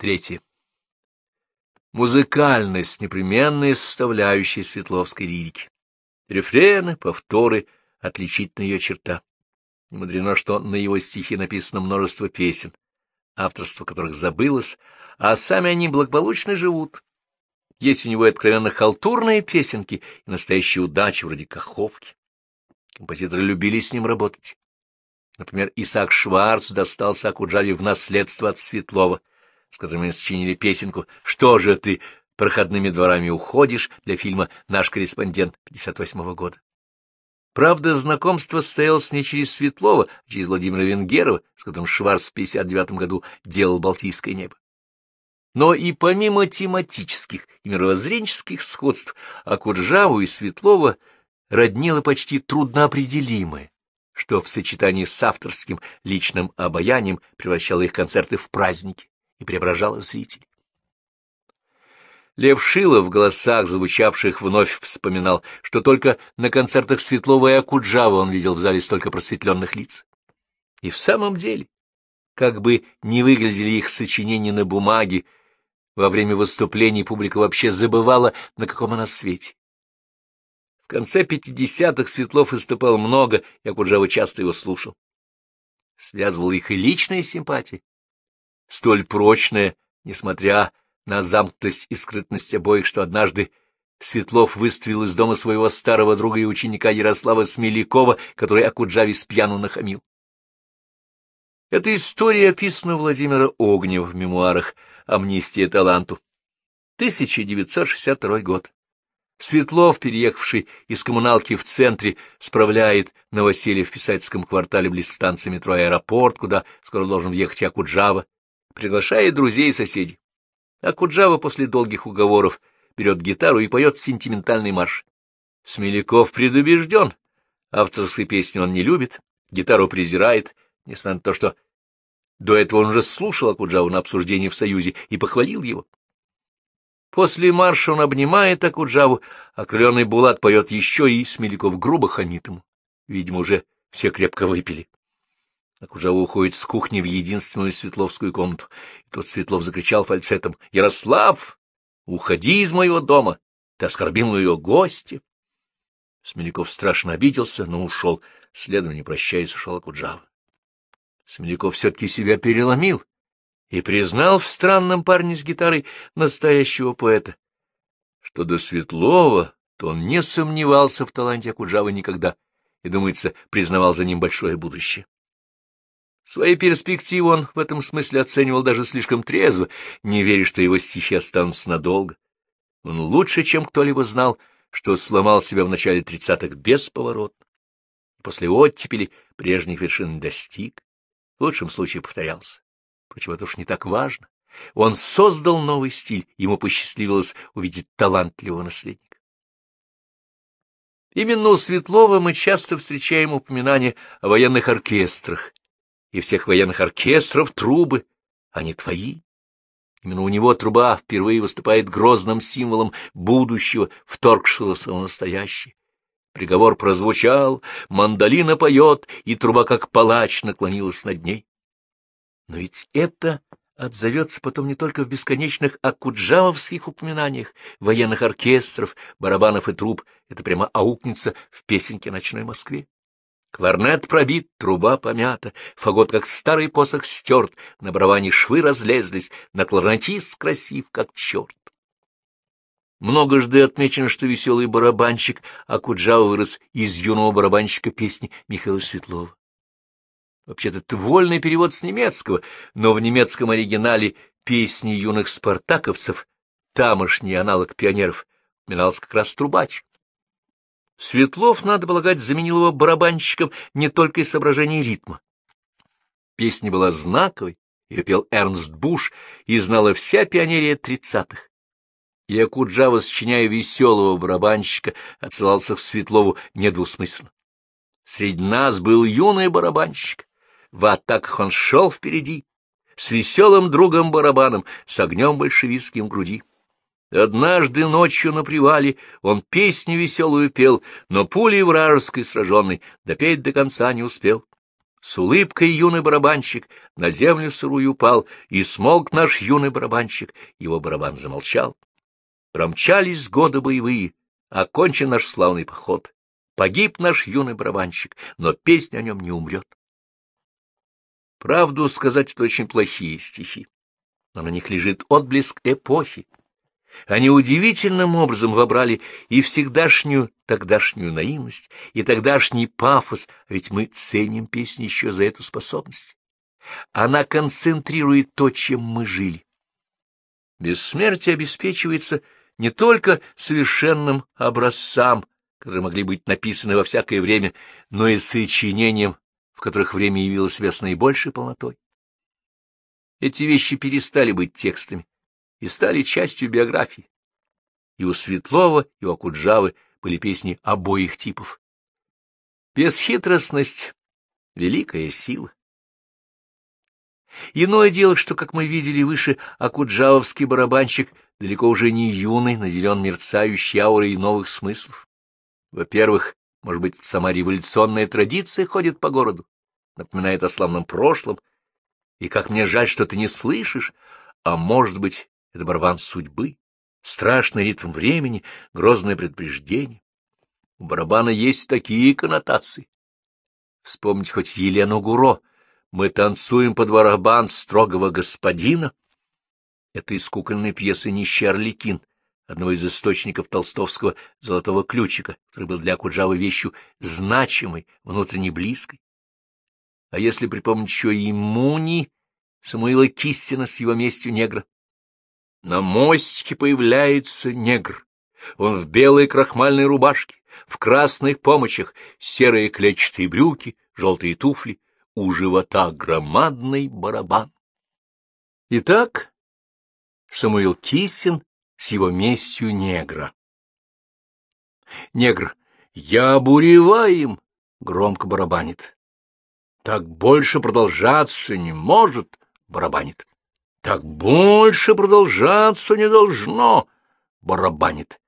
Третье. Музыкальность — непременная составляющая светловской лирики. Рефрены, повторы — отличительная ее черта. Не мудрено, что на его стихи написано множество песен, авторство которых забылось, а сами они благополучно живут. Есть у него откровенно халтурные песенки и настоящие удачи, вроде Каховки. Композиторы любили с ним работать. Например, Исаак Шварц достался Акуджаве в наследство от Светлова, с которым они сочинили песенку «Что же ты проходными дворами уходишь» для фильма «Наш корреспондент» 58 -го года. Правда, знакомство состоялось не через Светлова, а через Владимира Венгерова, с которым Шварц в 59 году делал «Балтийское небо». Но и помимо тематических и мировоззренческих сходств, Акуджаву и Светлова роднило почти трудноопределимое, что в сочетании с авторским личным обаянием превращало их концерты в праздники и преображало зрителей. Лев Шилов в голосах, звучавших вновь, вспоминал, что только на концертах Светлова и Акуджава он видел в зале столько просветленных лиц. И в самом деле, как бы не выглядели их сочинения на бумаге, во время выступлений публика вообще забывала, на каком она свете. В конце пятидесятых Светлов выступал много, и Акуджава часто его слушал. Связывал их и личная симпатия, столь прочная, несмотря на замкнутость и скрытность обоих, что однажды Светлов выставил из дома своего старого друга и ученика Ярослава Смелякова, который Акуджаве пьяну нахамил. Эта история описана Владимира Огнева в мемуарах «Амнистия таланту». 1962 год. Светлов, переехавший из коммуналки в центре, справляет новоселье в писательском квартале близ станции метро «Аэропорт», куда скоро должен въехать Акуджава, приглашает друзей и соседей. Акуджава после долгих уговоров берет гитару и поет сентиментальный марш. Смеляков предубежден, авторской песни он не любит, гитару презирает, несмотря на то, что до этого он уже слушал Акуджаву на обсуждении в Союзе и похвалил его. После марша он обнимает Акуджаву, окрыленный Булат поет еще и Смеляков грубо хамит ему. Видимо, уже все крепко выпили. Акуджава уходит с кухни в единственную Светловскую комнату. И тот Светлов закричал фальцетом. — Ярослав, уходи из моего дома! Ты оскорбил моего гостя! Смеляков страшно обиделся, но ушел. Следом, не прощаясь, ушел Акуджава. Смеляков все-таки себя переломил и признал в странном парне с гитарой настоящего поэта. Что до Светлова, то он не сомневался в таланте Акуджавы никогда и, думается, признавал за ним большое будущее. Свои перспективы он в этом смысле оценивал даже слишком трезво, не веря, что его стихи останутся надолго. Он лучше, чем кто-либо знал, что сломал себя в начале тридцатых бесповоротно. После оттепели прежних вершин достиг в лучшем случае повторялся. Впрочем, это уж не так важно. Он создал новый стиль, ему посчастливилось увидеть талантливого наследника. Именно у Светлова мы часто встречаем упоминания о военных оркестрах, и всех военных оркестров трубы, не твои. Именно у него труба впервые выступает грозным символом будущего, вторгшегося в настоящее. Приговор прозвучал, мандолина поет, и труба, как палач, наклонилась над ней. Но ведь это отзовется потом не только в бесконечных акуджавовских упоминаниях военных оркестров, барабанов и труб, это прямо аукнется в песенке «Ночной Москве». Кларнет пробит, труба помята, фагот, как старый посох, стерт, на барабане швы разлезлись, на кларнетист красив, как черт. Многожды отмечено, что веселый барабанщик Акуджава вырос из юного барабанщика песни Михаила Светлова. Вообще-то это вольный перевод с немецкого, но в немецком оригинале песни юных спартаковцев, тамошний аналог пионеров, упоминался как раз трубач. Светлов, надо полагать, заменил его барабанщиком не только из соображений ритма. Песня была знаковой, ее пел Эрнст Буш, и знала вся пионерия тридцатых. И Акуджава, сочиняя веселого барабанщика, отсылался к Светлову недвусмысленно. Среди нас был юный барабанщик. В атаках он шел впереди, с веселым другом-барабаном, с огнем большевистским груди. Однажды ночью на привале он песню веселую пел, но пулей вражеской сраженной допеть до конца не успел. С улыбкой юный барабанщик на землю сырую упал, и смолк наш юный барабанщик, его барабан замолчал. Промчались годы боевые, окончен наш славный поход. Погиб наш юный барабанщик, но песня о нем не умрет. Правду сказать, это очень плохие стихи, но на них лежит отблеск эпохи. Они удивительным образом вобрали и всегдашнюю тогдашнюю наивность, и тогдашний пафос, ведь мы ценим песню еще за эту способность. Она концентрирует то, чем мы жили. Бессмертие обеспечивается не только совершенным образцам, которые могли быть написаны во всякое время, но и сочинением, в которых время явило себя с наибольшей полнотой. Эти вещи перестали быть текстами и стали частью биографии. И у Светлова, и у Акуджавы были песни обоих типов. Бесхитростность — великая сила. Иное дело, что, как мы видели выше, акуджавовский барабанщик далеко уже не юный, наделен мерцающей аурой новых смыслов. Во-первых, может быть, сама революционная традиция ходит по городу, напоминает о славном прошлом, и как мне жаль, что ты не слышишь, а может быть, это барабан судьбы, страшный ритм времени, грозное предупреждение. У барабана есть такие коннотации. Вспомнить хоть Елену Гуро. Мы танцуем под барабан строгого господина. Это из кукольной пьесы «Нищий Орликин», одного из источников толстовского «Золотого ключика», который был для Куджавы вещью значимой, внутренне близкой. А если припомнить еще и Муни, Самуила Кистина с его местью негра, на мостике появляется негр. Он в белой крахмальной рубашке, в красных помочах, серые клетчатые брюки, желтые туфли, у живота громадный барабан. Итак, Самуил Кисин с его местью негра. Негр «Я буреваем!» громко барабанит. Так больше продолжаться не может, барабанит. Так больше продолжаться не должно, барабанит.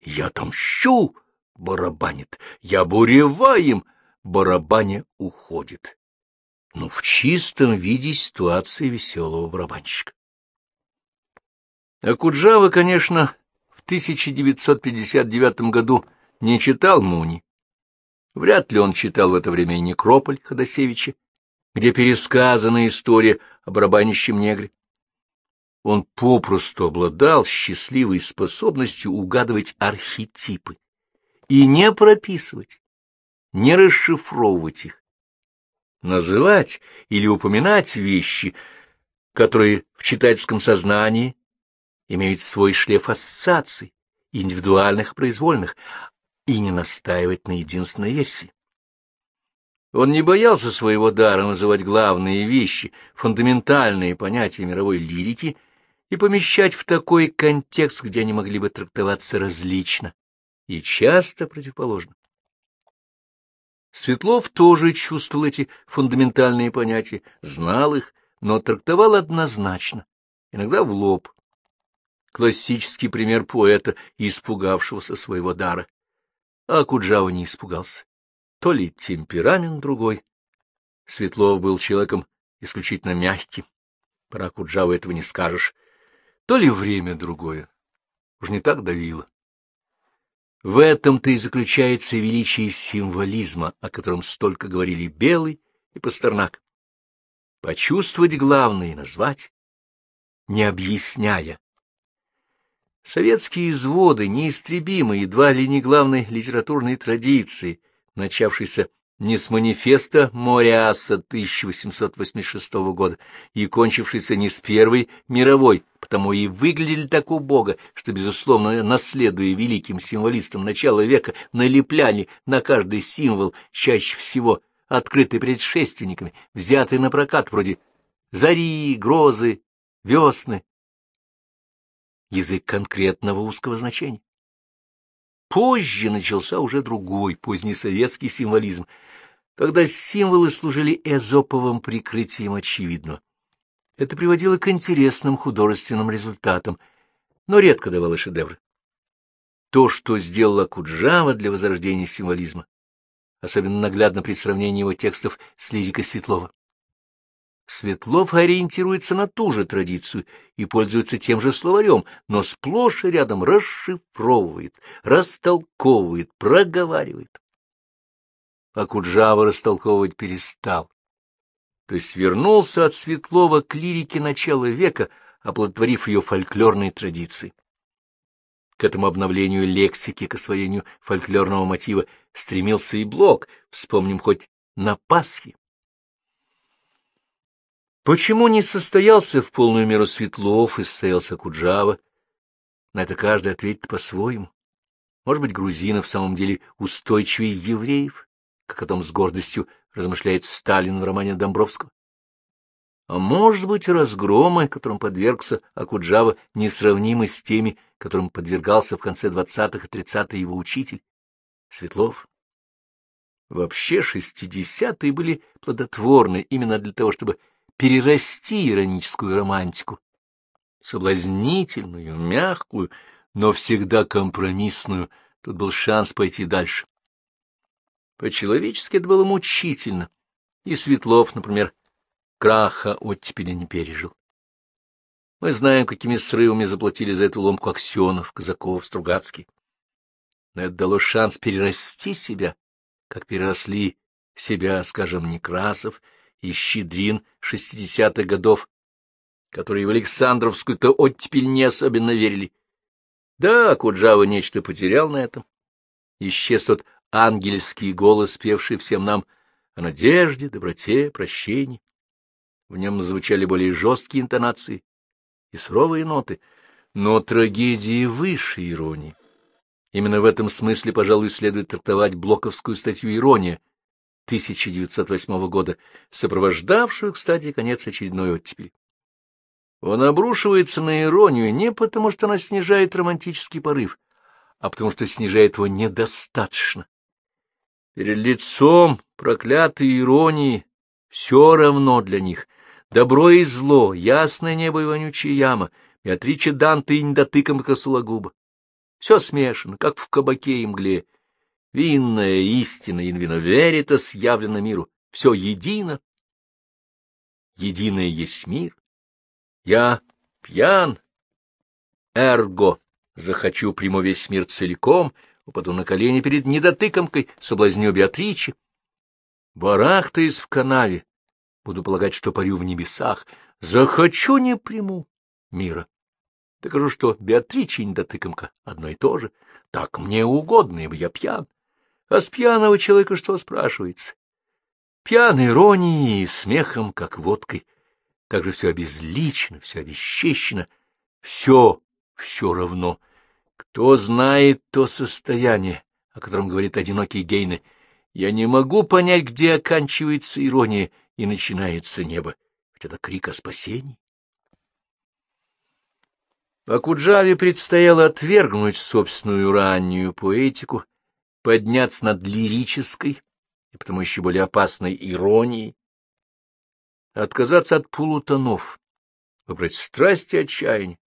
Я отомщу, барабанит. Я буреваем, барабаня уходит. Ну, в чистом виде ситуации веселого барабанщика. А Куджава, конечно, в 1959 году не читал Муни. Вряд ли он читал в это время и «Некрополь» Ходосевича, где пересказана история о барабанящем негре он попросту обладал счастливой способностью угадывать архетипы и не прописывать, не расшифровывать их, называть или упоминать вещи, которые в читательском сознании имеют свой шлейф ассоциаций, индивидуальных и произвольных, и не настаивать на единственной версии. Он не боялся своего дара называть главные вещи, фундаментальные понятия мировой лирики — и помещать в такой контекст, где они могли бы трактоваться различно и часто противоположно. Светлов тоже чувствовал эти фундаментальные понятия, знал их, но трактовал однозначно, иногда в лоб. Классический пример поэта, испугавшегося своего дара. А Куджава не испугался. То ли темперамент другой. Светлов был человеком исключительно мягким. Про Куджаву этого не скажешь то ли время другое. Уж не так давило. В этом-то и заключается величие символизма, о котором столько говорили Белый и Пастернак. Почувствовать главное и назвать, не объясняя. Советские изводы неистребимы едва ли не главной литературной традиции, начавшейся не с манифеста Мориаса 1886 года и кончившийся не с Первой мировой, потому и выглядели так убого, что, безусловно, наследуя великим символистам начала века, налепляли на каждый символ, чаще всего открытый предшественниками, взятый на прокат, вроде зари, грозы, весны. Язык конкретного узкого значения. Позже начался уже другой, позднесоветский символизм, когда символы служили эзоповым прикрытием очевидного. Это приводило к интересным художественным результатам, но редко давало шедевры. То, что сделала Куджава для возрождения символизма, особенно наглядно при сравнении его текстов с лирикой Светлова. Светлов ориентируется на ту же традицию и пользуется тем же словарем, но сплошь и рядом расшифровывает, растолковывает, проговаривает. А Куджава растолковывать перестал. То есть вернулся от Светлова к лирике начала века, оплодотворив ее фольклорной традицией. К этому обновлению лексики, к освоению фольклорного мотива стремился и Блок, вспомним хоть на Пасхе. Почему не состоялся в полную меру Светлов и состоялся Куджава? На это каждый ответит по-своему. Может быть, грузины в самом деле устойчивее евреев, как о том с гордостью размышляет Сталин в романе Домбровского. А может быть, разгромы, которым подвергся Акуджава, несравнимы с теми, которым подвергался в конце двадцатых и тридцатых его учитель Светлов. Вообще шестидесятые были плодотворны именно для того, чтобы перерасти ироническую романтику, соблазнительную, мягкую, но всегда компромиссную. Тут был шанс пойти дальше. По-человечески это было мучительно. И Светлов, например, краха оттепели не пережил. Мы знаем, какими срывами заплатили за эту ломку Аксенов, Казаков, Стругацкий. Но это дало шанс перерасти себя, как переросли себя, скажем, Некрасов и Щедрин шестидесятых годов, которые в Александровскую-то оттепель не особенно верили. Да, Куджава нечто потерял на этом. Исчез тот ангельский голос, певший всем нам о надежде, доброте, прощении. В нем звучали более жесткие интонации и суровые ноты, но трагедии выше иронии. Именно в этом смысле, пожалуй, следует трактовать блоковскую статью «Ирония» 1908 года, сопровождавшую, кстати, конец очередной оттепели. Он обрушивается на иронию не потому, что она снижает романтический порыв, а потому что снижает его недостаточно. Перед лицом проклятой иронии все равно для них. Добро и зло, ясное небо и вонючая яма, Беатрича Данте и недотыком косологуба. Все смешано, как в кабаке и мгле. Винная истина, инвино веритас явлено миру. Все едино. Единое есть мир. Я пьян. Эрго. Захочу, приму весь мир целиком — упаду на колени перед недотыкомкой, соблазню Беатричи. Барахтаясь в канаве, буду полагать, что парю в небесах, захочу, не приму мира. Докажу, что Беатрича и недотыкомка одно и то же. Так мне угодно, ибо я пьян. А с пьяного человека что спрашивается? Пьян иронией и смехом, как водкой. Так же все обезлично, все обесчещено, все все равно — кто знает то состояние, о котором говорит одинокий Гейне, я не могу понять, где оканчивается ирония и начинается небо, ведь это крик о спасении. Акуджаве предстояло отвергнуть собственную раннюю поэтику, подняться над лирической и потому еще более опасной иронией, отказаться от полутонов, выбрать страсть и отчаяние,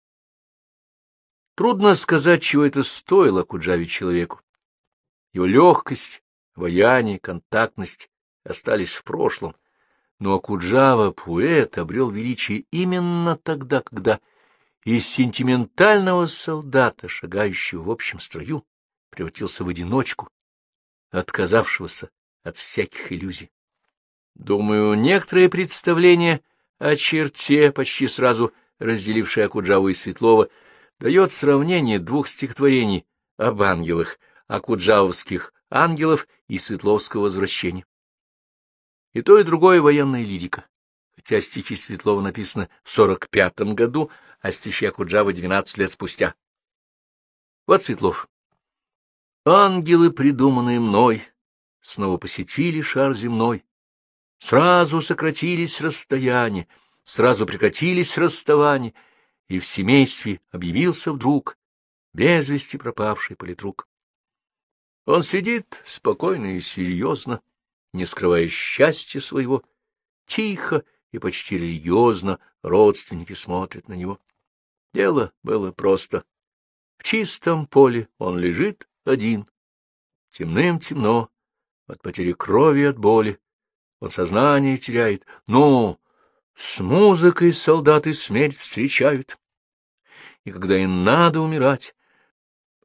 Трудно сказать, чего это стоило Куджаве человеку. Его легкость, вояние, контактность остались в прошлом, но Акуджава, поэт, обрел величие именно тогда, когда из сентиментального солдата, шагающего в общем строю, превратился в одиночку, отказавшегося от всяких иллюзий. Думаю, некоторые представления о черте, почти сразу разделившие Акуджаву и Светлова, дает сравнение двух стихотворений об ангелах, Акуджавовских ангелов и Светловского возвращения. И то, и другое военная лирика, хотя стихи Светлова написаны в сорок пятом году, а стихи Акуджавы двенадцать лет спустя. Вот Светлов. Ангелы, придуманные мной, снова посетили шар земной. Сразу сократились расстояния, сразу прекратились расставания, и в семействе объявился вдруг без вести пропавший политрук. Он сидит спокойно и серьезно, не скрывая счастья своего, тихо и почти религиозно родственники смотрят на него. Дело было просто. В чистом поле он лежит один. Темным темно, от потери крови от боли. Он сознание теряет. Ну, с музыкой солдаты смерть встречают. И когда им надо умирать,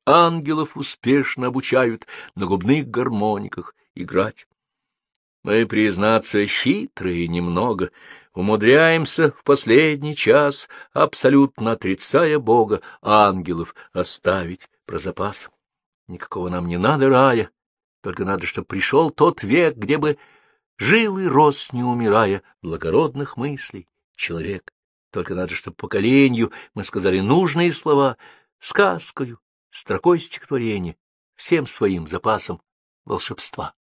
ангелов успешно обучают на губных гармониках играть. Мы, признаться, хитрые немного, умудряемся в последний час, абсолютно отрицая Бога, ангелов оставить про запас. Никакого нам не надо рая, только надо, чтобы пришел тот век, где бы жил и рос, не умирая, благородных мыслей человек. Только надо, чтобы поколению мы сказали нужные слова, сказкою, строкой стихотворения, всем своим запасом волшебства.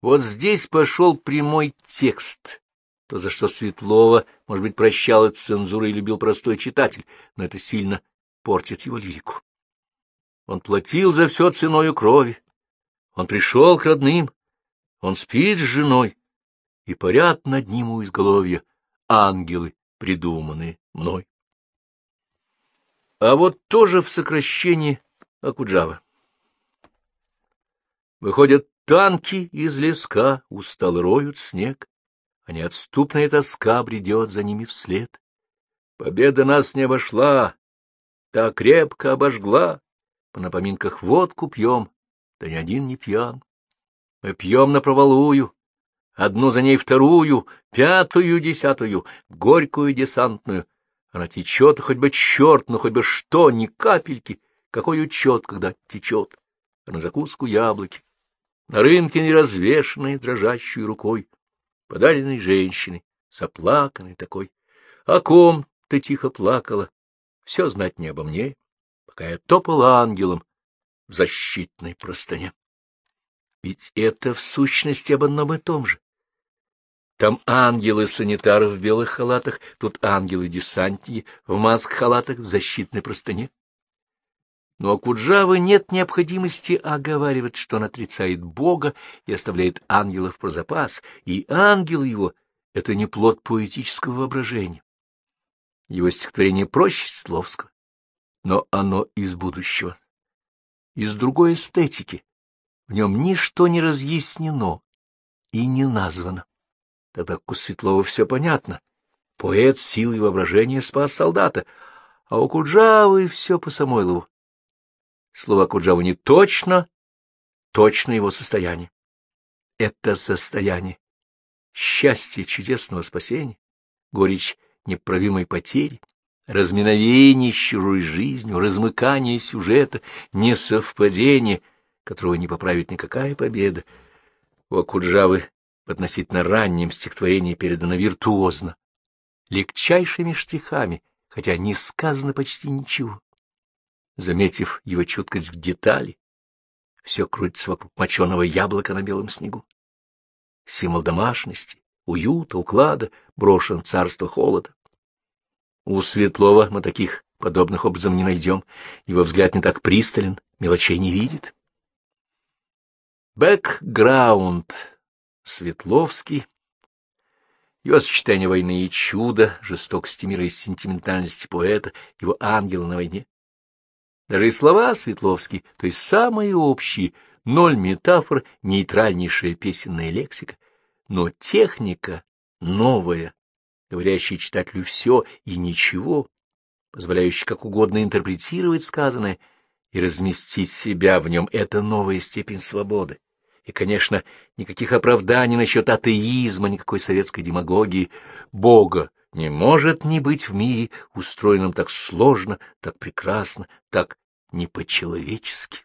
Вот здесь пошел прямой текст, то, за что Светлова, может быть, прощал от цензуры и любил простой читатель, но это сильно портит его лирику. Он платил за все ценою крови. Он пришел к родным. Он спит с женой. И парят над ним у изголовья ангелы, придуманные мной. А вот тоже в сокращении Акуджава. Выходят танки из леска, устал роют снег, а неотступная тоска бредет за ними вслед. Победа нас не обошла, так крепко обожгла, по напоминках водку пьем, да ни один не пьян. Мы пьем на провалую, одну за ней вторую, пятую, десятую, горькую десантную. Она течет, хоть бы черт, ну хоть бы что, ни капельки. Какой учет, когда течет. А на закуску яблоки. На рынке неразвешенной, дрожащей рукой, подаренной женщиной, заплаканной такой. О ком ты тихо плакала? Все знать не обо мне пока я топал ангелом в защитной простыне. Ведь это в сущности об одном и том же. Там ангелы-санитары в белых халатах, тут ангелы-десантники в маск-халатах в защитной простыне. Но у Куджавы нет необходимости оговаривать, что он отрицает Бога и оставляет ангелов про запас, и ангел его — это не плод поэтического воображения. Его стихотворение проще Светловского но оно из будущего, из другой эстетики. В нем ничто не разъяснено и не названо. Тогда у Светлова все понятно. Поэт силой воображения спас солдата, а у Куджавы все по Самойлову. Слова Куджавы не точно, точно его состояние. Это состояние счастья чудесного спасения, горечь неправимой потери, разминовение с чужой жизнью, размыкание сюжета, несовпадение, которого не поправит никакая победа. У Акуджавы в относительно раннем стихотворении передано виртуозно, легчайшими штрихами, хотя не сказано почти ничего. Заметив его чуткость к детали, все крутится вокруг моченого яблока на белом снегу. Символ домашности, уюта, уклада брошен царство холода. У Светлова мы таких подобных образом не найдем. Его взгляд не так пристален, мелочей не видит. Бэкграунд. Светловский. Его сочетание войны и чуда, жестокости мира и сентиментальности поэта, его ангела на войне. Даже и слова Светловский, то есть самые общие, ноль метафор, нейтральнейшая песенная лексика, но техника новая, говорящий читателю все и ничего, позволяющий как угодно интерпретировать сказанное и разместить себя в нем — это новая степень свободы. И, конечно, никаких оправданий насчет атеизма, никакой советской демагогии. Бога не может не быть в мире, устроенном так сложно, так прекрасно, так не по-человечески.